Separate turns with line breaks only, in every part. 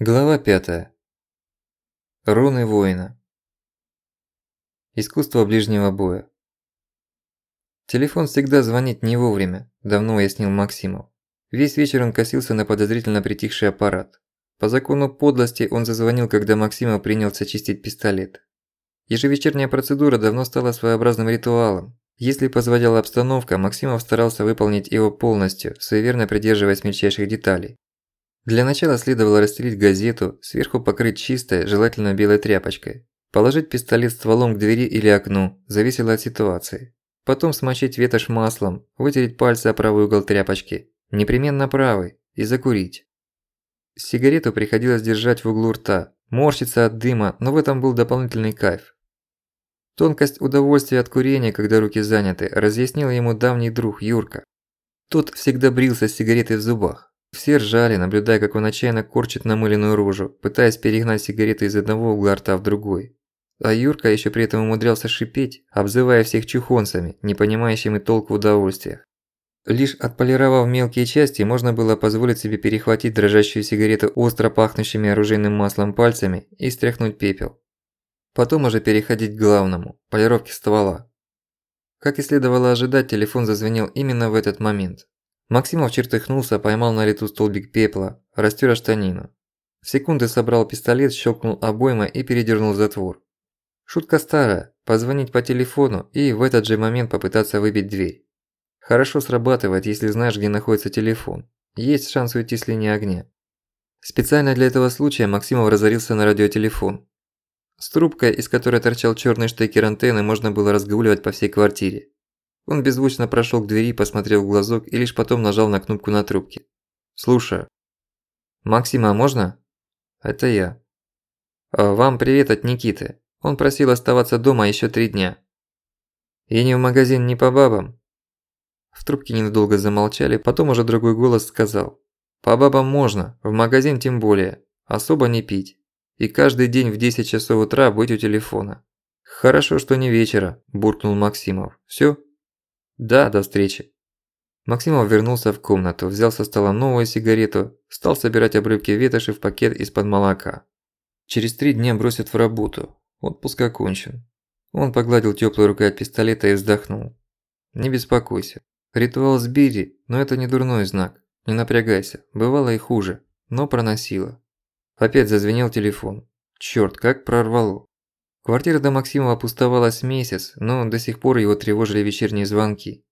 Глава 5. Руны воина. Искусство ближнего боя. Телефон всегда звонит не вовремя, давно уяснил Максимов. Весь вечер он косился на подозрительно притихший аппарат. По закону подлости он зазвонил, когда Максимов принялся чистить пистолет. Ежевечерняя процедура давно стала своеобразным ритуалом. Если позволяла обстановка, Максимов старался выполнить его полностью, суеверно придерживаясь мельчайших деталей. Для начала следовало расстелить газету, сверху покрыть чистой, желательно белой тряпочкой. Положить пистолет стволом к двери или окну, зависело от ситуации. Потом смочить ветошь маслом, вытереть пальцы о правый угол тряпочки, непременно правый, и закурить. Сигарету приходилось держать в углу рта, морщиться от дыма, но в этом был дополнительный кайф. Тонкость удовольствия от курения, когда руки заняты, разъяснил ему давний друг Юрка. Тот всегда брился с сигаретой в зубах. Все ржали, наблюдая, как он отчаянно корчит намыленную рожу, пытаясь перегнать сигареты из одного угла рта в другой. А Юрка еще при этом умудрялся шипеть, обзывая всех чухонцами, не понимающими толк в удовольствиях. Лишь отполировав мелкие части, можно было позволить себе перехватить дрожащую сигарету остро пахнущими оружейным маслом пальцами и стряхнуть пепел. Потом уже переходить к главному – полировке ствола. Как и следовало ожидать, телефон зазвенел именно в этот момент. Максимов чертыхнулся, поймал на лету столбик пепла, растер штанину. В секунды собрал пистолет, щелкнул обойма и передернул затвор. Шутка старая – позвонить по телефону и в этот же момент попытаться выбить дверь. Хорошо срабатывает, если знаешь, где находится телефон. Есть шанс уйти с линии огня. Специально для этого случая Максимов разорился на радиотелефон. С трубкой, из которой торчал черный штекер антенны, можно было разгуливать по всей квартире. Он беззвучно прошел к двери, посмотрел в глазок и лишь потом нажал на кнопку на трубке. «Слушаю». «Максима, можно?» «Это я». «А, «Вам привет от Никиты. Он просил оставаться дома еще три дня». «И не в магазин, не по бабам?» В трубке ненадолго замолчали, потом уже другой голос сказал. «По бабам можно, в магазин тем более. Особо не пить. И каждый день в 10 часов утра быть у телефона». «Хорошо, что не вечера», – буркнул Максимов. «Всё?» «Да, до встречи». Максимов вернулся в комнату, взял со стола новую сигарету, стал собирать обрывки ветоши в пакет из-под молока. Через три дня бросят в работу, отпуск окончен. Он погладил тёплой рукой от пистолета и вздохнул. «Не беспокойся. Ритуал с Бири, но это не дурной знак. Не напрягайся, бывало и хуже, но проносило». Опять зазвенел телефон. Чёрт, как прорвало. Квартира до Максимова пустовалась месяц, но до сих пор его тревожили вечерние звонки.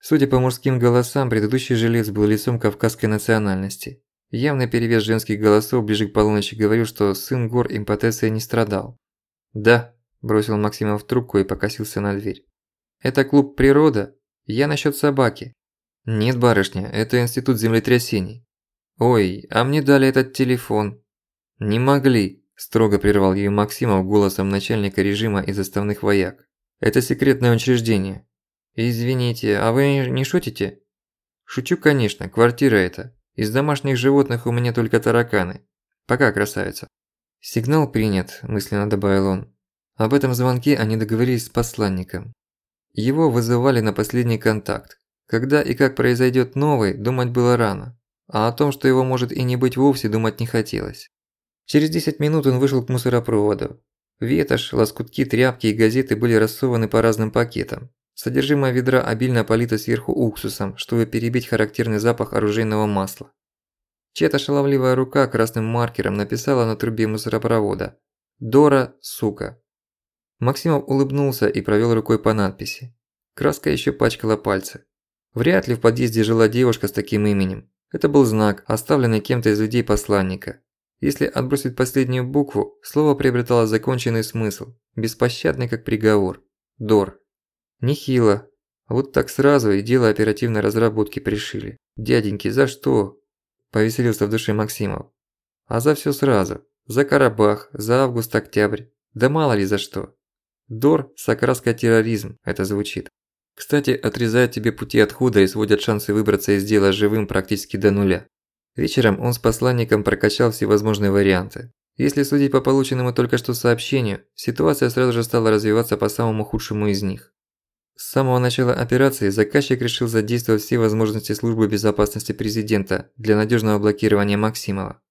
Судя по мужским голосам, предыдущий жилец был лицом кавказской национальности. Явный перевес женских голосов ближе к полуночи говорил, что сын гор импотенцией не страдал. «Да», – бросил Максимов трубку и покосился на дверь. «Это клуб «Природа»? Я насчет собаки». «Нет, барышня, это институт землетрясений». «Ой, а мне дали этот телефон». «Не могли», Строго прервал ее Максимов голосом начальника режима и заставных вояк. «Это секретное учреждение». «Извините, а вы не шутите?» «Шучу, конечно, квартира это. Из домашних животных у меня только тараканы. Пока, красавица». «Сигнал принят», – мысленно добавил он. Об этом звонке они договорились с посланником. Его вызывали на последний контакт. Когда и как произойдет новый, думать было рано. А о том, что его может и не быть вовсе, думать не хотелось. Через 10 минут он вышел к мусоропроводу. Ветошь, лоскутки, тряпки и газеты были рассованы по разным пакетам. Содержимое ведра обильно полито сверху уксусом, чтобы перебить характерный запах оружейного масла. Чья-то шаловливая рука красным маркером написала на трубе мусоропровода «Дора, сука». Максимов улыбнулся и провел рукой по надписи. Краска еще пачкала пальцы. Вряд ли в подъезде жила девушка с таким именем. Это был знак, оставленный кем-то из людей посланника. Если отбросить последнюю букву, слово приобретало законченный смысл, беспощадный как приговор. Дор. Нехило. Вот так сразу и дело оперативной разработки пришили. Дяденьки, за что? Повеселился в душе Максимов. А за всё сразу. За Карабах, за август-октябрь. Да мало ли за что. Дор с терроризм, это звучит. Кстати, отрезают тебе пути отхода и сводят шансы выбраться из дела живым практически до нуля. Вечером он с посланником прокачал всевозможные варианты. Если судить по полученному только что сообщению, ситуация сразу же стала развиваться по самому худшему из них. С самого начала операции заказчик решил задействовать все возможности службы безопасности президента для надежного блокирования Максимова.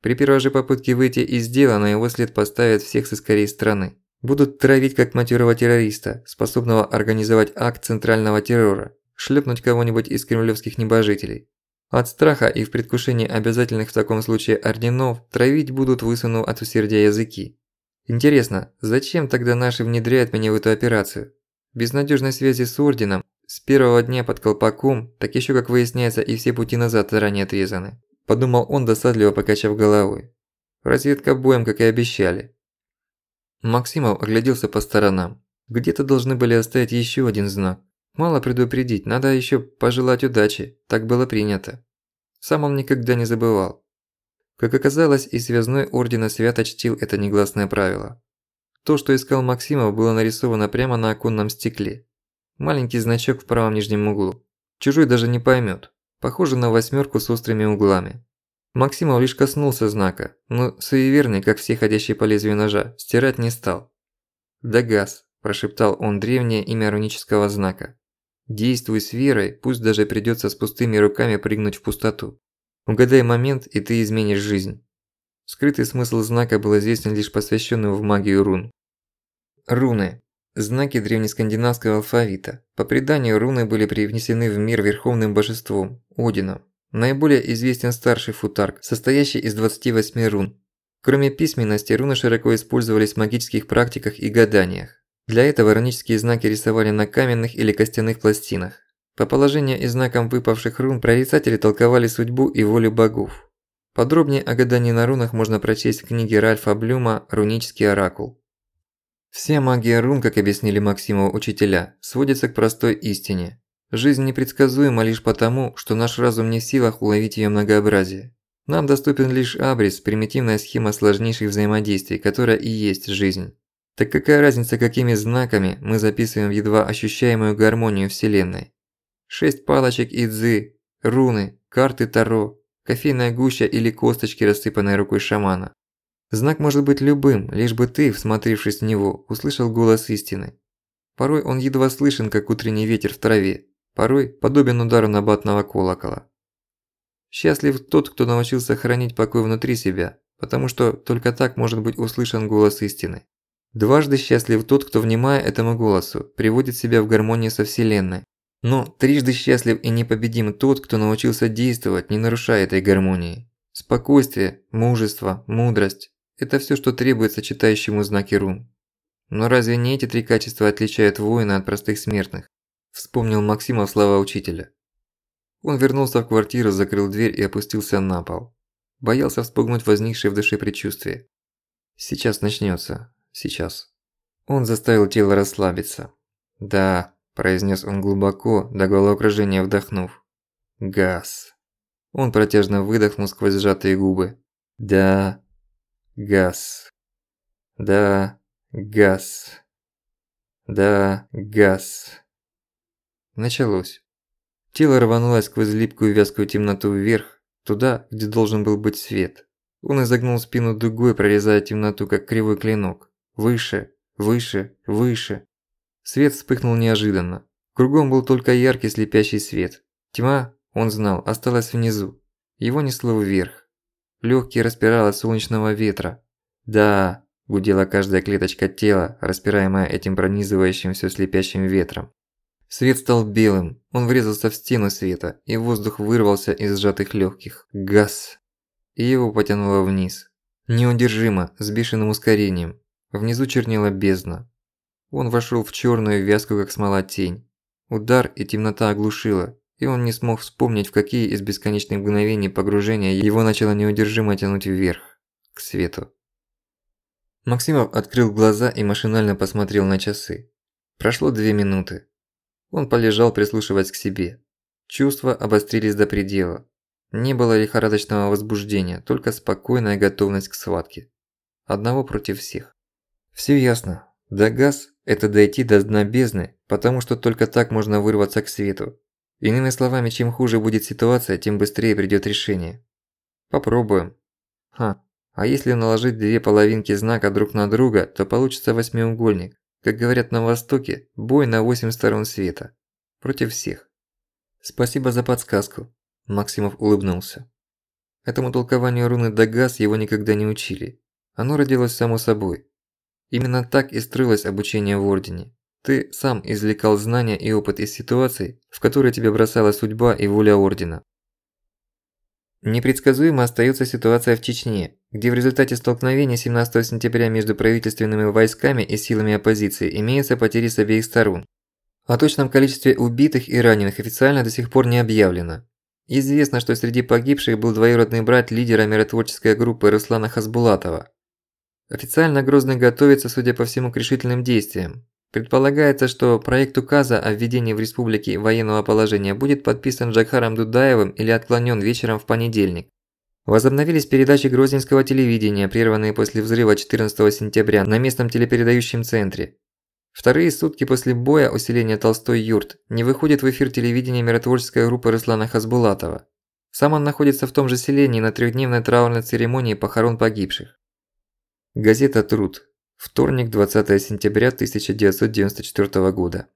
При первой же попытке выйти из дела на его след поставят всех с искорей страны. Будут травить как матерого террориста, способного организовать акт центрального террора, шлепнуть кого-нибудь из кремлевских небожителей. От страха и в предвкушении обязательных в таком случае орденов травить будут высунув от усердия языки. Интересно, зачем тогда наши внедряют меня в эту операцию? Без надежной связи с орденом, с первого дня под колпаком, так еще как выясняется и все пути назад заранее отрезаны. Подумал он, досадливо покачав головой. Разведка боем, как и обещали. Максимов огляделся по сторонам. Где-то должны были оставить еще один знак. Мало предупредить, надо еще пожелать удачи, так было принято. Сам он никогда не забывал. Как оказалось, и связной ордена свято чтил это негласное правило. То, что искал Максимов, было нарисовано прямо на оконном стекле. Маленький значок в правом нижнем углу. Чужой даже не поймет. Похоже на восьмерку с острыми углами. Максимов лишь коснулся знака, но суеверный, как все ходящие по лезвию ножа, стирать не стал. «Дагас», – прошептал он древнее имя рунического знака. «Действуй с верой, пусть даже придётся с пустыми руками прыгнуть в пустоту. Угадай момент, и ты изменишь жизнь». Скрытый смысл знака был известен лишь посвященным в магию рун. Руны. Знаки древнескандинавского алфавита. По преданию, руны были привнесены в мир верховным божеством – Одином. Наиболее известен старший футарк, состоящий из 28 рун. Кроме письменности, руны широко использовались в магических практиках и гаданиях. Для этого рунические знаки рисовали на каменных или костяных пластинах. По положению и знакам выпавших рун прорицатели толковали судьбу и волю богов. Подробнее о гадании на рунах можно прочесть в книге Ральфа Блюма «Рунический оракул». Вся магия рун, как объяснили Максимову учителя, сводится к простой истине. Жизнь непредсказуема лишь потому, что наш разум не в силах уловить её многообразие. Нам доступен лишь абрис, примитивная схема сложнейших взаимодействий, которая и есть жизнь. Так какая разница, какими знаками мы записываем едва ощущаемую гармонию Вселенной? Шесть палочек идзы, руны, карты Таро, кофейная гуща или косточки, рассыпанные рукой шамана. Знак может быть любым, лишь бы ты, всмотревшись в него, услышал голос истины. Порой он едва слышен, как утренний ветер в траве, порой подобен удару набатного колокола. Счастлив тот, кто научился хранить покой внутри себя, потому что только так может быть услышан голос истины. Дважды счастлив тот, кто, внимая этому голосу, приводит себя в гармонию со Вселенной. Но трижды счастлив и непобедим тот, кто научился действовать, не нарушая этой гармонии. Спокойствие, мужество, мудрость – это всё, что требуется читающему знаки рун. Но разве не эти три качества отличают воина от простых смертных? Вспомнил Максимов слова учителя. Он вернулся в квартиру, закрыл дверь и опустился на пол. Боялся вспугнуть возникшее в душе предчувствие. Сейчас начнется. Сейчас. Он заставил тело расслабиться. «Да», – произнес он глубоко, до головокружения вдохнув. «Газ». Он протяжно выдохнул сквозь сжатые губы. «Да, газ. Да, газ. Да, газ». Началось. Тело рванулось сквозь липкую вязкую темноту вверх, туда, где должен был быть свет. Он изогнул спину дугой, прорезая темноту, как кривой клинок. Выше, выше, выше. Свет вспыхнул неожиданно. Кругом был только яркий слепящий свет. Тьма, он знал, осталась внизу. Его несло вверх. Лёгкие распирало солнечного ветра. Да, гудела каждая клеточка тела, распираемая этим пронизывающим всё слепящим ветром. Свет стал белым, он врезался в стену света, и воздух вырвался из сжатых легких. Газ! И его потянуло вниз. Неудержимо, с бешеным ускорением. Внизу чернела бездна. Он вошел в черную вязкую как смола тень. Удар и темнота оглушила, и он не смог вспомнить, в какие из бесконечных мгновений погружения его начало неудержимо тянуть вверх, к свету. Максимов открыл глаза и машинально посмотрел на часы. Прошло две минуты. Он полежал, прислушиваясь к себе. Чувства обострились до предела. Не было лихорадочного возбуждения, только спокойная готовность к схватке. Одного против всех. Всё ясно. Дагаз – это дойти до дна бездны, потому что только так можно вырваться к свету. Иными словами, чем хуже будет ситуация, тем быстрее придёт решение. Попробуем. Ха, а если наложить две половинки знака друг на друга, то получится восьмиугольник. Как говорят на Востоке, бой на восемь сторон света. Против всех. Спасибо за подсказку. Максимов улыбнулся. Этому толкованию руны Дагас его никогда не учили. Оно родилось само собой. Именно так и строилось обучение в Ордене. Ты сам извлекал знания и опыт из ситуаций, в которые тебя бросала судьба и воля Ордена. Непредсказуемо остается ситуация в Чечне, где в результате столкновения 17 сентября между правительственными войсками и силами оппозиции имеются потери с обеих сторон. О точном количестве убитых и раненых официально до сих пор не объявлено. Известно, что среди погибших был двоюродный брат лидера миротворческой группы Руслана Хасбулатова. Официально Грозный готовится, судя по всему, к решительным действиям. Предполагается, что проект указа о введении в республике военного положения будет подписан Джакхаром Дудаевым или отклонен вечером в понедельник. Возобновились передачи грозненского телевидения, прерванные после взрыва 14 сентября на местном телепередающем центре. Вторые сутки после боя усиления Толстой-Юрт не выходит в эфир телевидения миротворческой группы Руслана Хасбулатова. Сам он находится в том же селении на трехдневной траурной церемонии похорон погибших. Газета «Труд», Вторник, 20 сентября 1994 года.